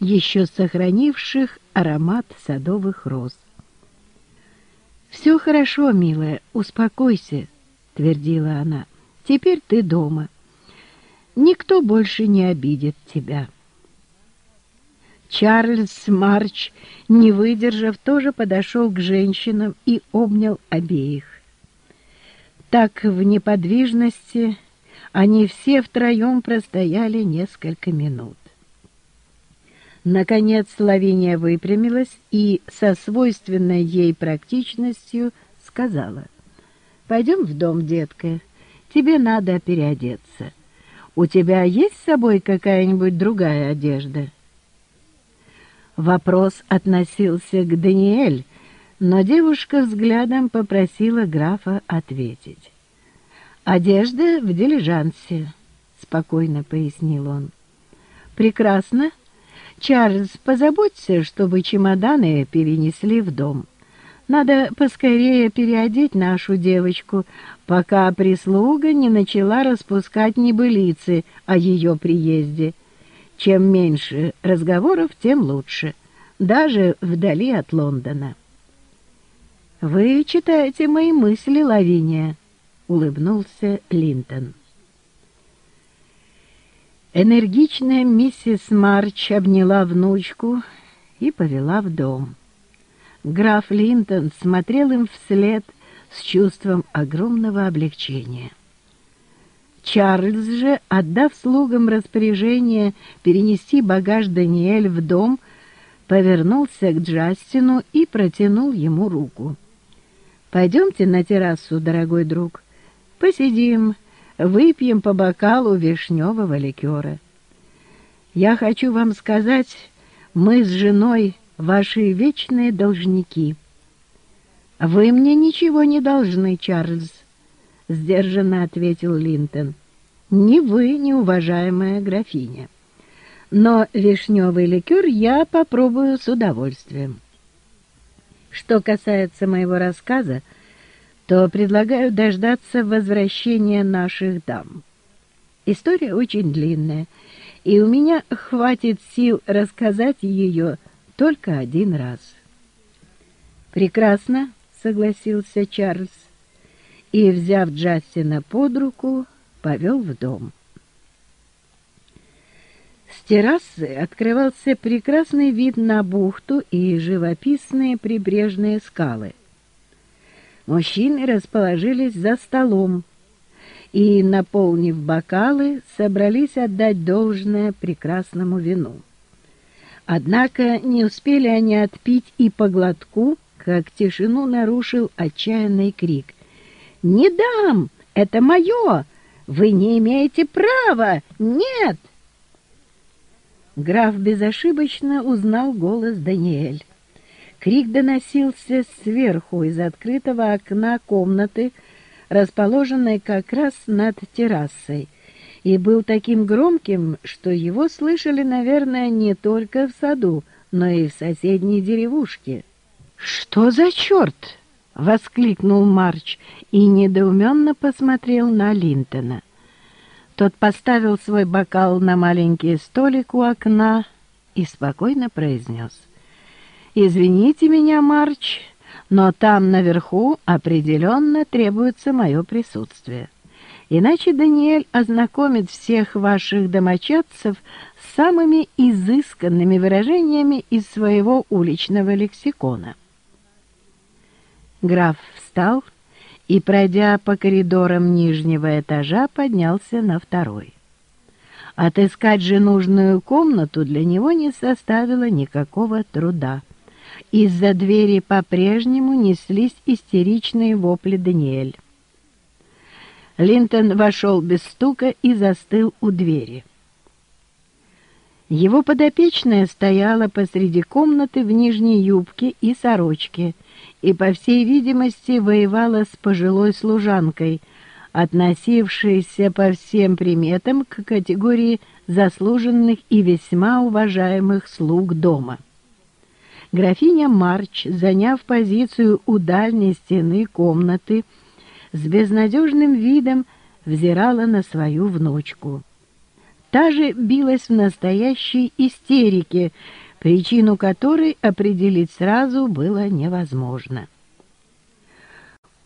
еще сохранивших аромат садовых роз. «Все хорошо, милая, успокойся», — твердила она. «Теперь ты дома. Никто больше не обидит тебя». Чарльз Марч, не выдержав, тоже подошел к женщинам и обнял обеих. Так в неподвижности они все втроем простояли несколько минут. Наконец Лавиния выпрямилась и со свойственной ей практичностью сказала. «Пойдем в дом, детка. Тебе надо переодеться. У тебя есть с собой какая-нибудь другая одежда?» Вопрос относился к Даниэль, но девушка взглядом попросила графа ответить. «Одежда в дилижансе», — спокойно пояснил он. «Прекрасно. Чарльз, позаботься, чтобы чемоданы перенесли в дом. Надо поскорее переодеть нашу девочку, пока прислуга не начала распускать небылицы о ее приезде. Чем меньше разговоров, тем лучше, даже вдали от Лондона. «Вы читаете мои мысли, Лавиния», — улыбнулся Линтон. Энергичная миссис Марч обняла внучку и повела в дом. Граф Линтон смотрел им вслед с чувством огромного облегчения. Чарльз же, отдав слугам распоряжение перенести багаж Даниэль в дом, повернулся к Джастину и протянул ему руку. «Пойдемте на террасу, дорогой друг. Посидим, выпьем по бокалу вишневого ликера. Я хочу вам сказать, мы с женой ваши вечные должники. Вы мне ничего не должны, Чарльз, — сдержанно ответил Линтон. Ни вы, ни уважаемая графиня. Но вишневый ликер я попробую с удовольствием. Что касается моего рассказа, то предлагаю дождаться возвращения наших дам. История очень длинная, и у меня хватит сил рассказать ее только один раз. «Прекрасно», — согласился Чарльз, и, взяв Джастина под руку, повел в дом. С террасы открывался прекрасный вид на бухту и живописные прибрежные скалы. Мужчины расположились за столом и, наполнив бокалы, собрались отдать должное прекрасному вину. Однако не успели они отпить и по глотку, как тишину нарушил отчаянный крик. «Не дам! Это мое! Вы не имеете права! Нет!» Граф безошибочно узнал голос Даниэль. Крик доносился сверху из открытого окна комнаты, расположенной как раз над террасой, и был таким громким, что его слышали, наверное, не только в саду, но и в соседней деревушке. «Что за черт?» — воскликнул Марч и недоуменно посмотрел на Линтона. Тот поставил свой бокал на маленький столик у окна и спокойно произнес. «Извините меня, Марч, но там наверху определенно требуется мое присутствие. Иначе Даниэль ознакомит всех ваших домочадцев с самыми изысканными выражениями из своего уличного лексикона». Граф встал и, пройдя по коридорам нижнего этажа, поднялся на второй. Отыскать же нужную комнату для него не составило никакого труда. Из-за двери по-прежнему неслись истеричные вопли Даниэль. Линтон вошел без стука и застыл у двери. Его подопечная стояла посреди комнаты в нижней юбке и сорочке и, по всей видимости, воевала с пожилой служанкой, относившейся по всем приметам к категории заслуженных и весьма уважаемых слуг дома. Графиня Марч, заняв позицию у дальней стены комнаты, с безнадежным видом взирала на свою внучку. Та же билась в настоящей истерике, причину которой определить сразу было невозможно.